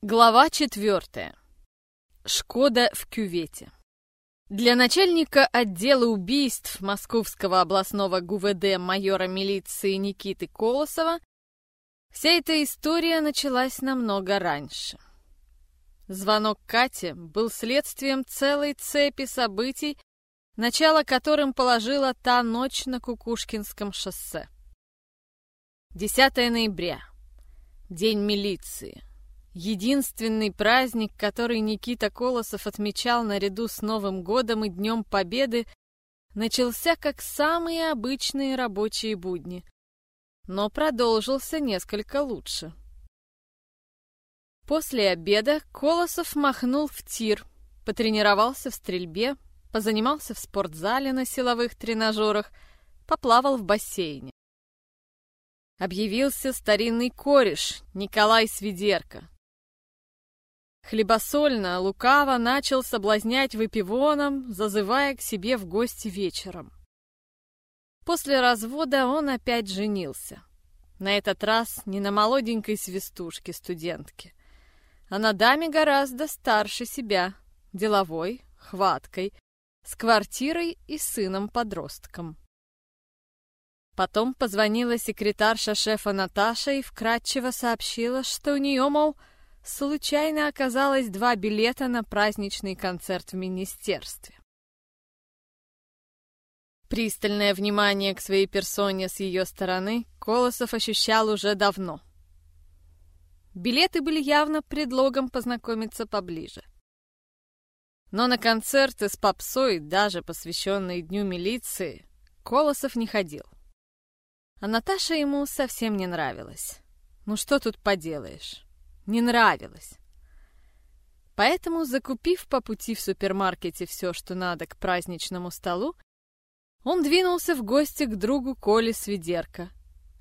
Глава четвертая. Шкода в кювете. Для начальника отдела убийств Московского областного ГУВД майора милиции Никиты Колосова вся эта история началась намного раньше. Звонок Кате был следствием целой цепи событий, начало которым положила та ночь на Кукушкинском шоссе. 10 ноября. День милиции. Единственный праздник, который Никита Колосов отмечал наряду с Новым годом и Днем Победы, начался как самые обычные рабочие будни, но продолжился несколько лучше. После обеда Колосов махнул в тир, потренировался в стрельбе, позанимался в спортзале на силовых тренажерах, поплавал в бассейне. Объявился старинный кореш Николай Свидерко, Хлебосольно, лукаво начал соблазнять выпивоном, зазывая к себе в гости вечером. После развода он опять женился. На этот раз не на молоденькой свистушке-студентке, а на даме гораздо старше себя, деловой, хваткой, с квартирой и сыном-подростком. Потом позвонила секретарша шефа Наташа и вкратчиво сообщила, что у нее, мол, случайно оказалось два билета на праздничный концерт в министерстве. Пристальное внимание к своей персоне с ее стороны Колосов ощущал уже давно. Билеты были явно предлогом познакомиться поближе. Но на концерты с попсой, даже посвященные Дню милиции, Колосов не ходил. А Наташа ему совсем не нравилась. Ну что тут поделаешь? Не нравилось. Поэтому, закупив по пути в супермаркете все, что надо к праздничному столу, он двинулся в гости к другу Коле Свидерко,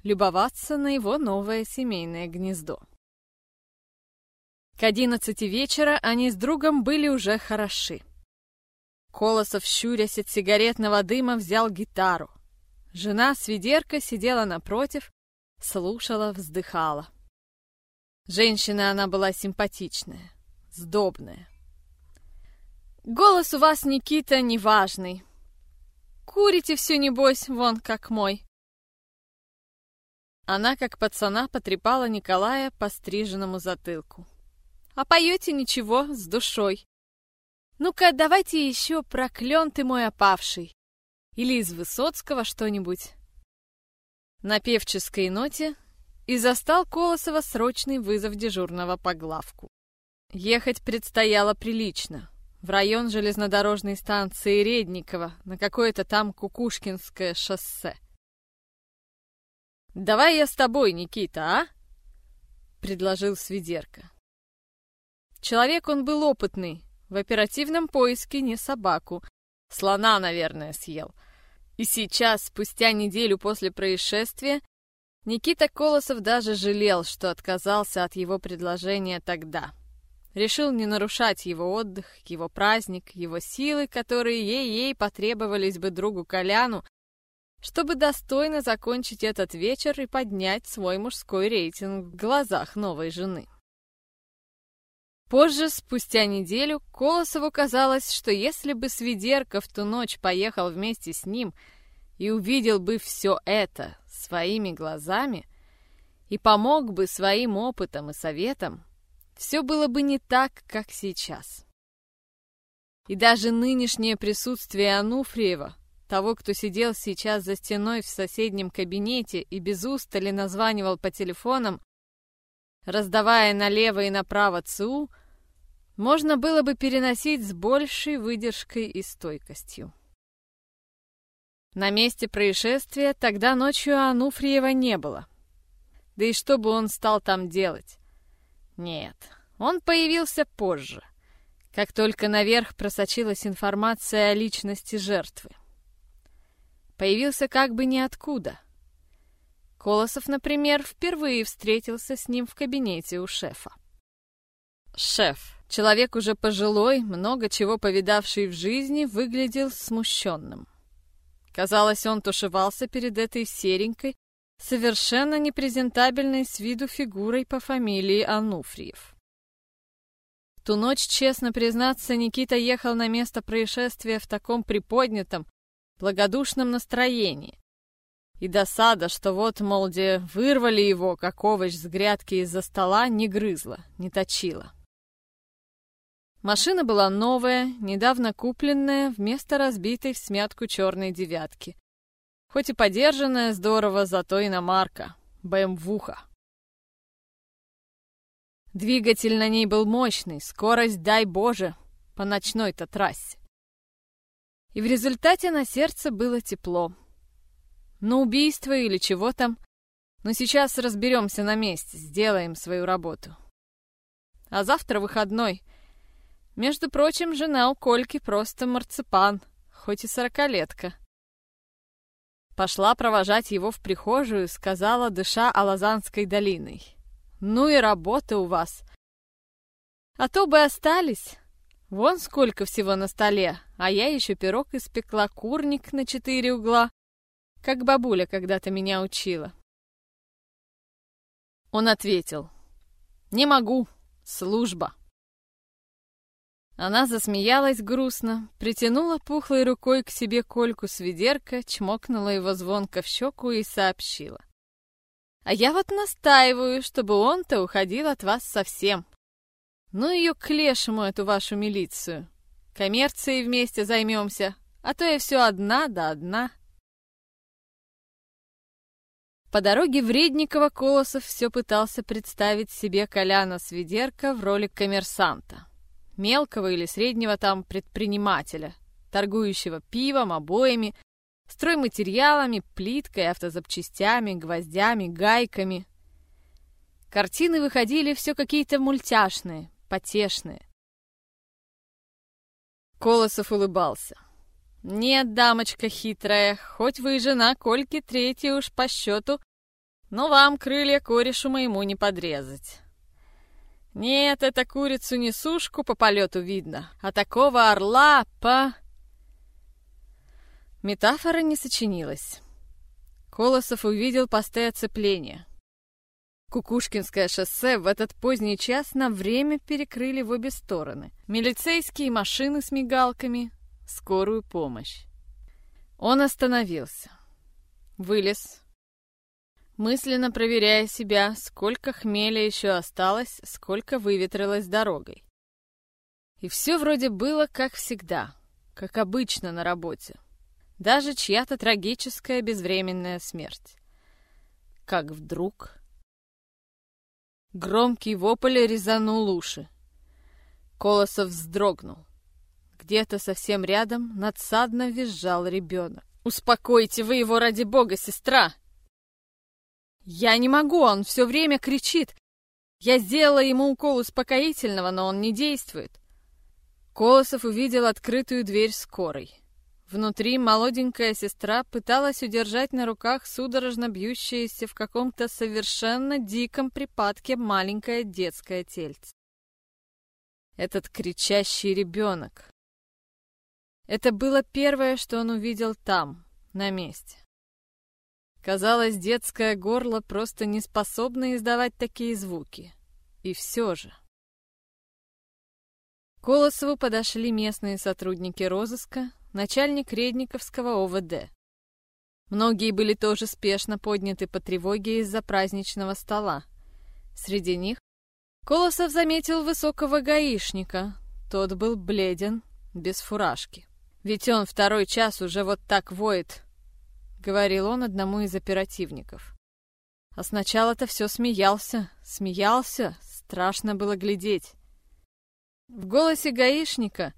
любоваться на его новое семейное гнездо. К одиннадцати вечера они с другом были уже хороши. Колосов, щурясь от сигаретного дыма, взял гитару. Жена Свидерка сидела напротив, слушала, вздыхала. Женщина она была симпатичная, сдобная. Голос у вас, Никита, неважный. Курите все, небось, вон как мой. Она, как пацана, потрепала Николая по стриженному затылку. А поете ничего, с душой. Ну-ка, давайте еще проклен ты мой опавший. Или из Высоцкого что-нибудь. На певческой ноте и застал Колосова срочный вызов дежурного по главку. Ехать предстояло прилично. В район железнодорожной станции Редникова, на какое-то там Кукушкинское шоссе. «Давай я с тобой, Никита, а?» — предложил Свидерка. Человек он был опытный, в оперативном поиске не собаку, слона, наверное, съел. И сейчас, спустя неделю после происшествия, Никита Колосов даже жалел, что отказался от его предложения тогда. Решил не нарушать его отдых, его праздник, его силы, которые ей-ей потребовались бы другу Коляну, чтобы достойно закончить этот вечер и поднять свой мужской рейтинг в глазах новой жены. Позже, спустя неделю, Колосову казалось, что если бы Свидерка в ту ночь поехал вместе с ним и увидел бы все это, своими глазами и помог бы своим опытом и советом, все было бы не так, как сейчас. И даже нынешнее присутствие Ануфриева, того, кто сидел сейчас за стеной в соседнем кабинете и без устали названивал по телефонам, раздавая налево и направо ЦУ, можно было бы переносить с большей выдержкой и стойкостью. На месте происшествия тогда ночью Ануфриева не было. Да и что бы он стал там делать? Нет, он появился позже, как только наверх просочилась информация о личности жертвы. Появился как бы ниоткуда. Колосов, например, впервые встретился с ним в кабинете у шефа. Шеф, человек уже пожилой, много чего повидавший в жизни, выглядел смущенным. Казалось, он тушевался перед этой серенькой, совершенно непрезентабельной с виду фигурой по фамилии Ануфриев. ту ночь, честно признаться, Никита ехал на место происшествия в таком приподнятом, благодушном настроении. И досада, что вот, мол, вырвали его, как овощ с грядки из-за стола, не грызла, не точила. Машина была новая, недавно купленная, вместо разбитой в смятку черной девятки. Хоть и подержанная здорово, зато иномарка. БМВуха. Двигатель на ней был мощный, скорость, дай Боже, по ночной-то трассе. И в результате на сердце было тепло. На убийство или чего там. Но сейчас разберемся на месте, сделаем свою работу. А завтра выходной. Между прочим, жена у Кольки просто марципан, хоть и сорокалетка. Пошла провожать его в прихожую, сказала, дыша Алазанской долиной. «Ну и работа у вас!» «А то бы остались!» Вон сколько всего на столе, а я еще пирог испекла, курник на четыре угла, как бабуля когда-то меня учила. Он ответил, «Не могу, служба». Она засмеялась грустно, притянула пухлой рукой к себе Кольку с ведерка, чмокнула его звонко в щеку и сообщила. «А я вот настаиваю, чтобы он-то уходил от вас совсем. Ну ее к лешему, эту вашу милицию. Коммерцией вместе займемся, а то я все одна да одна». По дороге в Редниково Колосов все пытался представить себе Коляна Свидерка в роли коммерсанта мелкого или среднего там предпринимателя, торгующего пивом, обоями, стройматериалами, плиткой, автозапчастями, гвоздями, гайками. Картины выходили все какие-то мультяшные, потешные. Колосов улыбался. «Нет, дамочка хитрая, хоть вы и жена Кольки третья уж по счету, но вам крылья корешу моему не подрезать». Нет, это курицу не сушку по полету видно, а такого орла по... Метафора не сочинилась. Колосов увидел посты оцепления. Кукушкинское шоссе в этот поздний час на время перекрыли в обе стороны. Милицейские машины с мигалками, скорую помощь. Он остановился. Вылез, мысленно проверяя себя, сколько хмеля еще осталось, сколько выветрилось дорогой. И все вроде было как всегда, как обычно на работе. Даже чья-то трагическая безвременная смерть. Как вдруг... Громкий вопль резанул уши. Колосов вздрогнул. Где-то совсем рядом надсадно визжал ребенок. «Успокойте вы его ради бога, сестра!» «Я не могу, он все время кричит. Я сделала ему укол успокоительного, но он не действует». Колосов увидел открытую дверь скорой. Внутри молоденькая сестра пыталась удержать на руках судорожно бьющееся в каком-то совершенно диком припадке маленькое детское тельце. Этот кричащий ребенок. Это было первое, что он увидел там, на месте. Казалось, детское горло просто не способно издавать такие звуки. И все же... К Колосову подошли местные сотрудники розыска, начальник Редниковского ОВД. Многие были тоже спешно подняты по тревоге из-за праздничного стола. Среди них Колосов заметил высокого гаишника. Тот был бледен, без фуражки. Ведь он второй час уже вот так воет — говорил он одному из оперативников. А сначала-то все смеялся, смеялся, страшно было глядеть. В голосе гаишника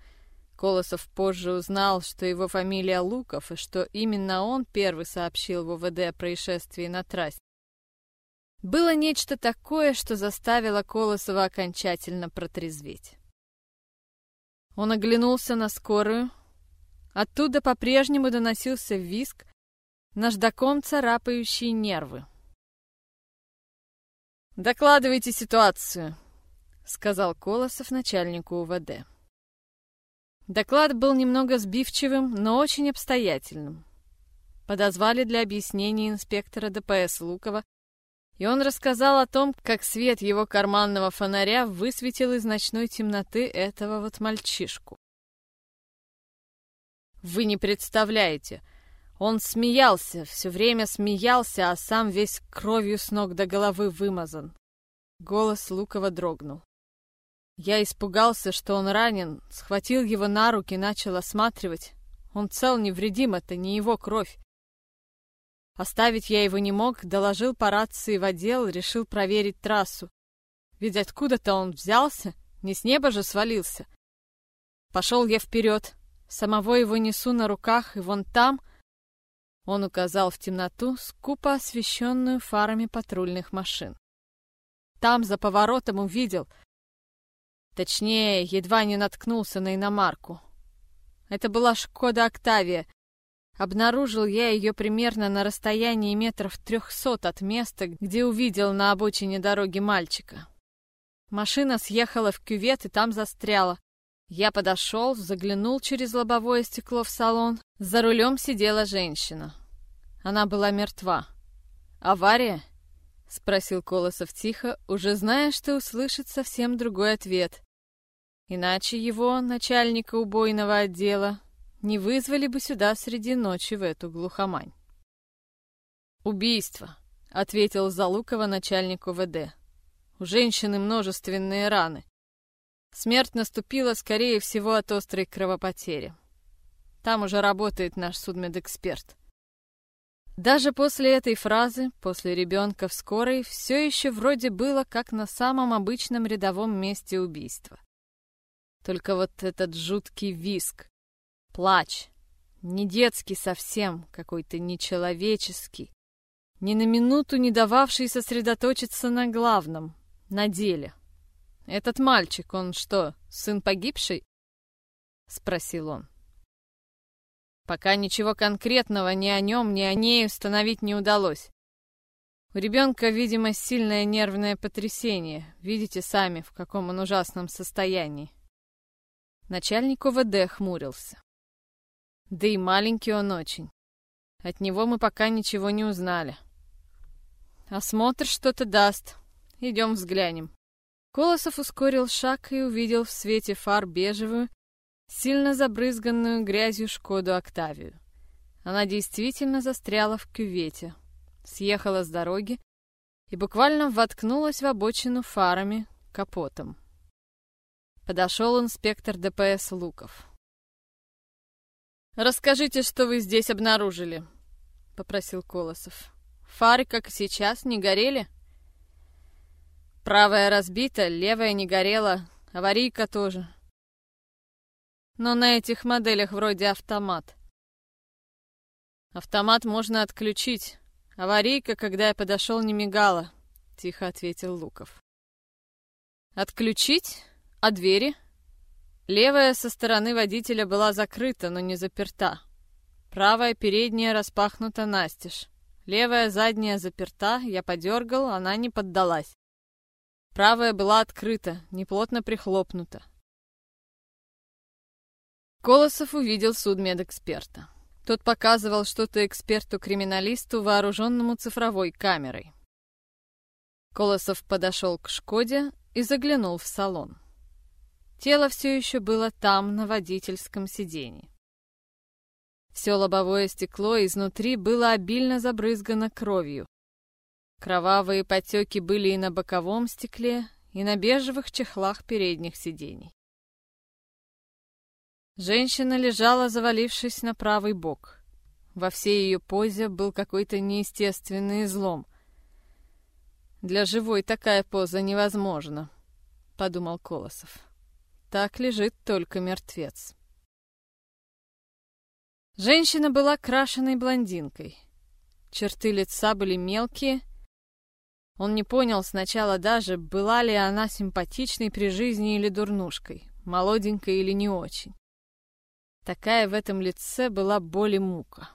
Колосов позже узнал, что его фамилия Луков и что именно он первый сообщил в УВД о происшествии на трассе. Было нечто такое, что заставило Колосова окончательно протрезветь. Он оглянулся на скорую. Оттуда по-прежнему доносился визг, наждаком царапающие нервы. «Докладывайте ситуацию», — сказал Колосов начальнику УВД. Доклад был немного сбивчивым, но очень обстоятельным. Подозвали для объяснения инспектора ДПС Лукова И он рассказал о том, как свет его карманного фонаря высветил из ночной темноты этого вот мальчишку. Вы не представляете. Он смеялся, все время смеялся, а сам весь кровью с ног до головы вымазан. Голос Лукова дрогнул. Я испугался, что он ранен, схватил его на руки, начал осматривать. Он цел невредим, это не его кровь. Оставить я его не мог, доложил по рации в отдел, решил проверить трассу. Ведь откуда-то он взялся, не с неба же свалился. Пошел я вперед, самого его несу на руках, и вон там... Он указал в темноту, скупо освещенную фарами патрульных машин. Там, за поворотом, увидел. Точнее, едва не наткнулся на иномарку. Это была Шкода Октавия. Обнаружил я ее примерно на расстоянии метров трехсот от места, где увидел на обочине дороги мальчика. Машина съехала в кювет и там застряла. Я подошел, заглянул через лобовое стекло в салон. За рулем сидела женщина. Она была мертва. «Авария?» — спросил Колосов тихо, уже зная, что услышит совсем другой ответ. Иначе его, начальника убойного отдела, не вызвали бы сюда среди ночи в эту глухомань. «Убийство», — ответил Залукова начальник УВД. «У женщины множественные раны. Смерть наступила, скорее всего, от острой кровопотери. Там уже работает наш судмедэксперт. Даже после этой фразы, после ребенка в скорой, все еще вроде было как на самом обычном рядовом месте убийства. Только вот этот жуткий виск, плач, не детский совсем, какой-то нечеловеческий, ни на минуту не дававший сосредоточиться на главном, на деле. «Этот мальчик, он что, сын погибший?» — спросил он. Пока ничего конкретного ни о нем, ни о ней установить не удалось. У ребенка, видимо, сильное нервное потрясение. Видите сами, в каком он ужасном состоянии. Начальник УВД хмурился. Да и маленький он очень. От него мы пока ничего не узнали. Осмотр что-то даст. Идем взглянем. Колосов ускорил шаг и увидел в свете фар бежевую, сильно забрызганную грязью Шкоду Октавию. Она действительно застряла в кювете, съехала с дороги и буквально воткнулась в обочину фарами, капотом. Подошел инспектор ДПС Луков. «Расскажите, что вы здесь обнаружили», — попросил Колосов. «Фары, как и сейчас, не горели?» Правая разбита, левая не горела, аварийка тоже. Но на этих моделях вроде автомат. Автомат можно отключить. Аварийка, когда я подошел, не мигала, тихо ответил Луков. Отключить? А двери? Левая со стороны водителя была закрыта, но не заперта. Правая передняя распахнута настежь. Левая задняя заперта, я подергал, она не поддалась. Правая была открыта, неплотно прихлопнута. Колосов увидел судмедэксперта. Тот показывал что-то эксперту-криминалисту, вооруженному цифровой камерой. Колосов подошел к «Шкоде» и заглянул в салон. Тело все еще было там, на водительском сиденье. Все лобовое стекло изнутри было обильно забрызгано кровью. Кровавые потеки были и на боковом стекле, и на бежевых чехлах передних сидений. Женщина лежала, завалившись на правый бок. Во всей ее позе был какой-то неестественный излом. «Для живой такая поза невозможна», — подумал Колосов. «Так лежит только мертвец». Женщина была крашеной блондинкой. Черты лица были мелкие, он не понял сначала даже, была ли она симпатичной при жизни или дурнушкой, молоденькой или не очень. Такая в этом лице была боль и мука.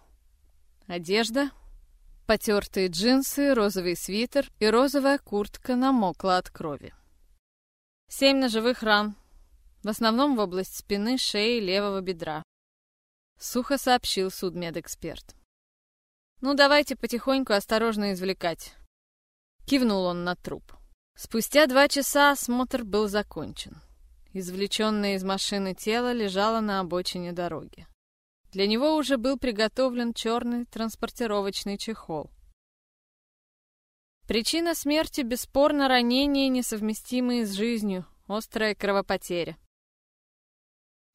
Одежда, потертые джинсы, розовый свитер и розовая куртка намокла от крови. Семь ножевых ран, в основном в область спины, шеи, левого бедра. Сухо сообщил судмедэксперт. «Ну, давайте потихоньку осторожно извлекать. Кивнул он на труп. Спустя два часа осмотр был закончен. Извлеченное из машины тело лежало на обочине дороги. Для него уже был приготовлен черный транспортировочный чехол. Причина смерти бесспорно ранения, несовместимые с жизнью, острая кровопотеря.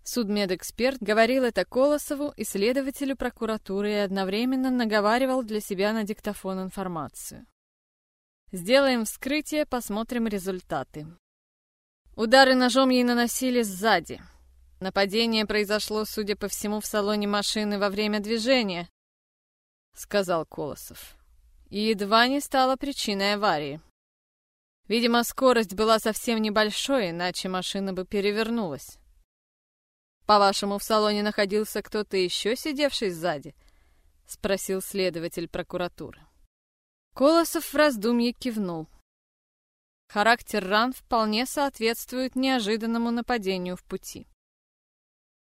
Судмедэксперт говорил это Колосову и следователю прокуратуры и одновременно наговаривал для себя на диктофон информацию. Сделаем вскрытие, посмотрим результаты. Удары ножом ей наносили сзади. Нападение произошло, судя по всему, в салоне машины во время движения, сказал Колосов. И едва не стало причиной аварии. Видимо, скорость была совсем небольшой, иначе машина бы перевернулась. По-вашему, в салоне находился кто-то еще, сидевший сзади? Спросил следователь прокуратуры. Колосов в раздумье кивнул. Характер ран вполне соответствует неожиданному нападению в пути.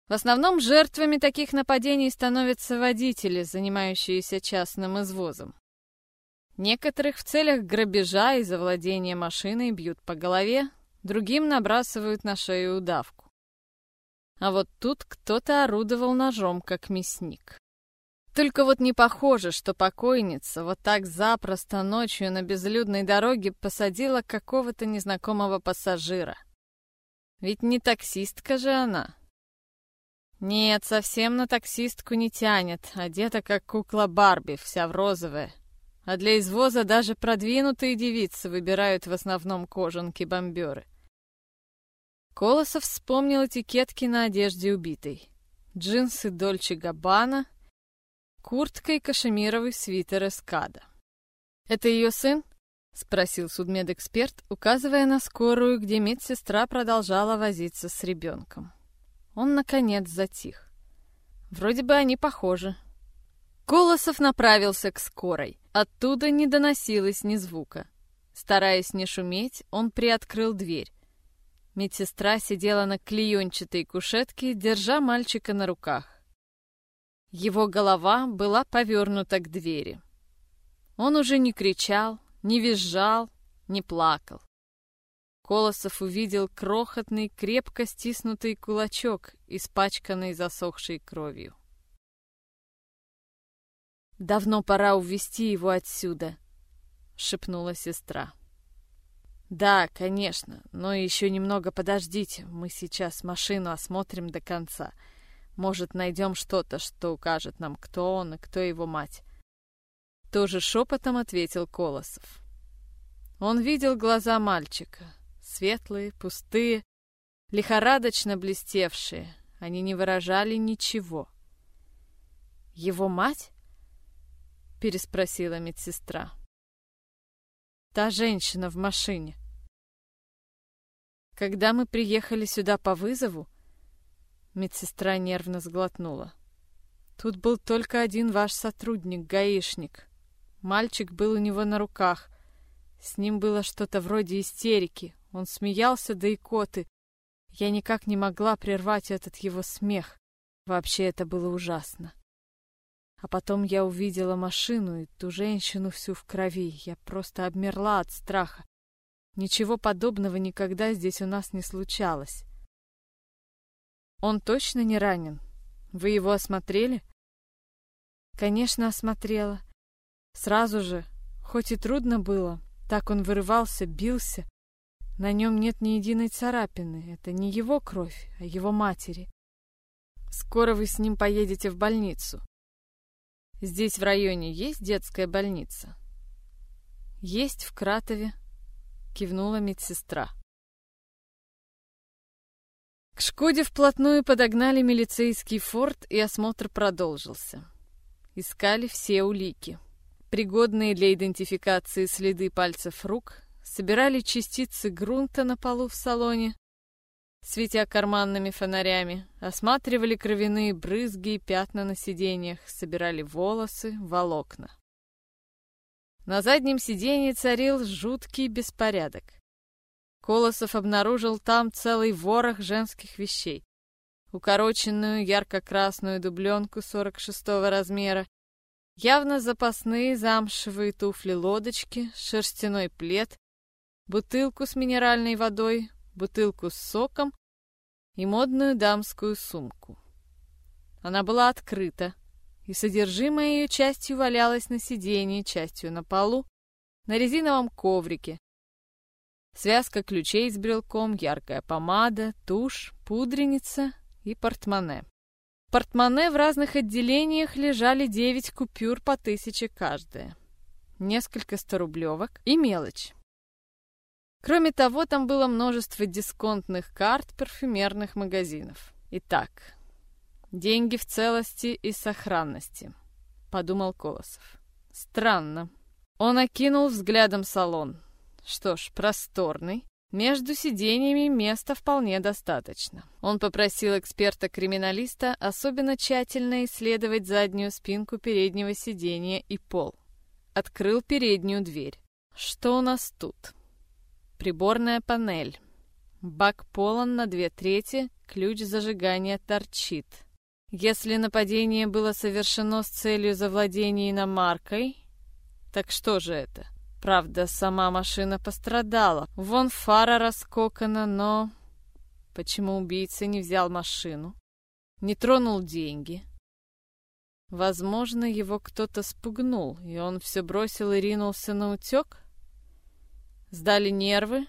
В основном жертвами таких нападений становятся водители, занимающиеся частным извозом. Некоторых в целях грабежа и завладения машиной бьют по голове, другим набрасывают на шею удавку. А вот тут кто-то орудовал ножом, как мясник. Только вот не похоже, что покойница вот так запросто ночью на безлюдной дороге посадила какого-то незнакомого пассажира. Ведь не таксистка же она. Нет, совсем на таксистку не тянет, одета как кукла Барби, вся в розовое. А для извоза даже продвинутые девицы выбирают в основном кожанки-бомберы. Колосов вспомнил этикетки на одежде убитой. Джинсы Дольче Габбана, куртка и кашемировый свитер Эскада. «Это ее сын?» — спросил судмедэксперт, указывая на скорую, где медсестра продолжала возиться с ребенком. Он, наконец, затих. Вроде бы они похожи. Колосов направился к скорой. Оттуда не доносилось ни звука. Стараясь не шуметь, он приоткрыл дверь. Медсестра сидела на клеенчатой кушетке, держа мальчика на руках. Его голова была повернута к двери. Он уже не кричал, не визжал, не плакал. Колосов увидел крохотный, крепко стиснутый кулачок, испачканный засохшей кровью. «Давно пора увести его отсюда», — шепнула сестра. «Да, конечно, но еще немного подождите, мы сейчас машину осмотрим до конца». Может, найдем что-то, что укажет нам, кто он и кто его мать. Тоже шепотом ответил Колосов. Он видел глаза мальчика. Светлые, пустые, лихорадочно блестевшие. Они не выражали ничего. «Его мать?» — переспросила медсестра. «Та женщина в машине. Когда мы приехали сюда по вызову, Медсестра нервно сглотнула. Тут был только один ваш сотрудник, гаишник. Мальчик был у него на руках. С ним было что-то вроде истерики. Он смеялся до икоты. Я никак не могла прервать этот его смех. Вообще это было ужасно. А потом я увидела машину и ту женщину всю в крови. Я просто обмерла от страха. Ничего подобного никогда здесь у нас не случалось. Он точно не ранен? Вы его осмотрели? Конечно, осмотрела. Сразу же, хоть и трудно было, так он вырывался, бился. На нем нет ни единой царапины. Это не его кровь, а его матери. Скоро вы с ним поедете в больницу. Здесь в районе есть детская больница? Есть в Кратове, кивнула медсестра. К Шкоде вплотную подогнали милицейский форт, и осмотр продолжился. Искали все улики. Пригодные для идентификации следы пальцев рук, собирали частицы грунта на полу в салоне, светя карманными фонарями, осматривали кровяные брызги и пятна на сиденьях, собирали волосы, волокна. На заднем сиденье царил жуткий беспорядок. Колосов обнаружил там целый ворох женских вещей. Укороченную ярко-красную дубленку 46 размера, Явно запасные замшевые туфли-лодочки, шерстяной плед, бутылку с минеральной водой, бутылку с соком и модную дамскую сумку. Она была открыта, и содержимое ее частью валялось на сиденье, частью на полу, на резиновом коврике. Связка ключей с брелком, яркая помада, тушь, пудреница и портмоне. В портмоне в разных отделениях лежали девять купюр по тысяче каждая, несколько сторублевок и мелочь. Кроме того, там было множество дисконтных карт парфюмерных магазинов. Итак, деньги в целости и сохранности, подумал Колосов. Странно. Он окинул взглядом салон. Что ж, просторный. Между сиденьями места вполне достаточно. Он попросил эксперта-криминалиста особенно тщательно исследовать заднюю спинку переднего сиденья и пол. Открыл переднюю дверь. Что у нас тут? Приборная панель. Бак полон на две трети, ключ зажигания торчит. Если нападение было совершено с целью завладения иномаркой, так что же это? Правда, сама машина пострадала. Вон фара раскокана, но... Почему убийца не взял машину? Не тронул деньги? Возможно, его кто-то спугнул, и он все бросил и ринулся на утек? Сдали нервы?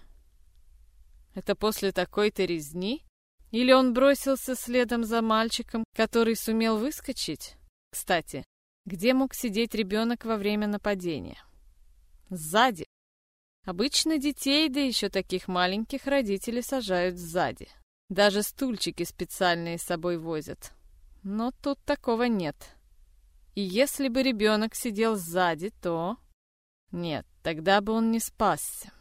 Это после такой-то резни? Или он бросился следом за мальчиком, который сумел выскочить? Кстати, где мог сидеть ребенок во время нападения? Сзади. Обычно детей, да еще таких маленьких, родители сажают сзади. Даже стульчики специальные с собой возят. Но тут такого нет. И если бы ребенок сидел сзади, то... Нет, тогда бы он не спасся.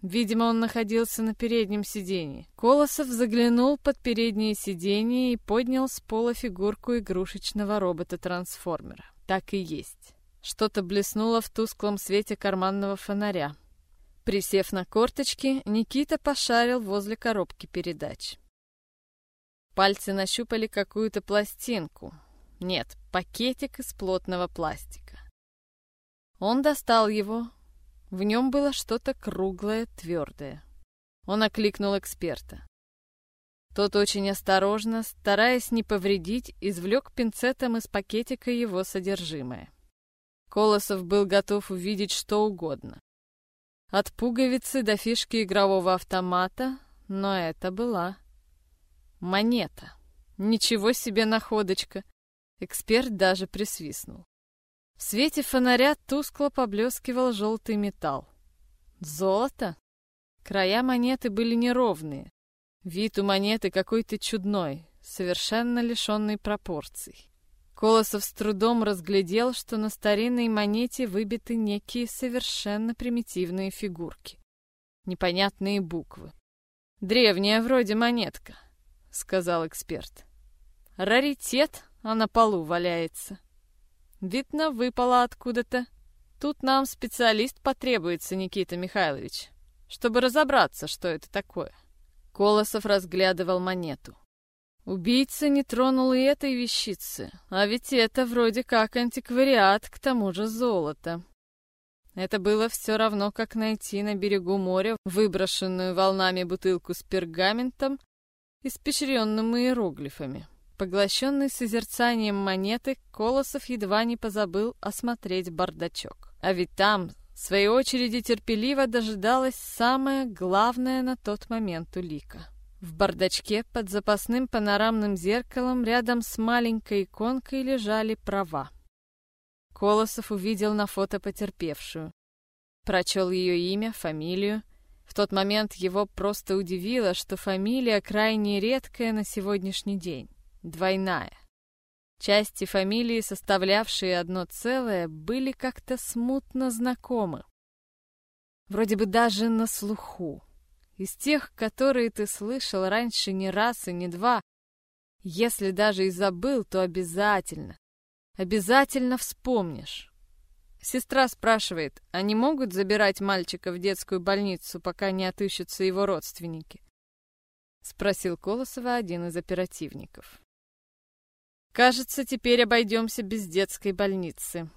Видимо, он находился на переднем сиденье. Колосов заглянул под переднее сиденье и поднял с пола фигурку игрушечного робота-трансформера. Так и есть. Что-то блеснуло в тусклом свете карманного фонаря. Присев на корточки, Никита пошарил возле коробки передач. Пальцы нащупали какую-то пластинку. Нет, пакетик из плотного пластика. Он достал его, в нем было что-то круглое, твердое. Он окликнул эксперта. Тот очень осторожно, стараясь не повредить, извлек пинцетом из пакетика его содержимое. Колосов был готов увидеть что угодно. От пуговицы до фишки игрового автомата, но это была монета. Ничего себе находочка! Эксперт даже присвистнул. В свете фонаря тускло поблескивал желтый металл. Золото? Края монеты были неровные. Вид у монеты какой-то чудной, совершенно лишенный пропорций. Колосов с трудом разглядел, что на старинной монете выбиты некие совершенно примитивные фигурки. Непонятные буквы. «Древняя вроде монетка», — сказал эксперт. «Раритет, а на полу валяется». Видно, выпала откуда-то. Тут нам специалист потребуется, Никита Михайлович, чтобы разобраться, что это такое. Колосов разглядывал монету. Убийца не тронул и этой вещицы, а ведь это вроде как антиквариат, к тому же золото. Это было все равно, как найти на берегу моря выброшенную волнами бутылку с пергаментом, испещренным иероглифами. Поглощенный созерцанием монеты, Колосов едва не позабыл осмотреть бардачок. А ведь там, в своей очереди, терпеливо дожидалась самая главная на тот момент улика. В бардачке под запасным панорамным зеркалом рядом с маленькой иконкой лежали права. Колосов увидел на фото потерпевшую. Прочел ее имя, фамилию. В тот момент его просто удивило, что фамилия крайне редкая на сегодняшний день двойная. Части фамилии, составлявшие одно целое, были как-то смутно знакомы. Вроде бы даже на слуху. Из тех, которые ты слышал раньше не раз и не два. Если даже и забыл, то обязательно, обязательно вспомнишь. Сестра спрашивает, а не могут забирать мальчика в детскую больницу, пока не отыщутся его родственники? Спросил Колосова один из оперативников. Кажется, теперь обойдемся без детской больницы.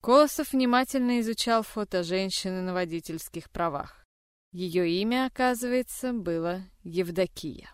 Колосов внимательно изучал фото женщины на водительских правах. Ее имя, оказывается, было Евдокия.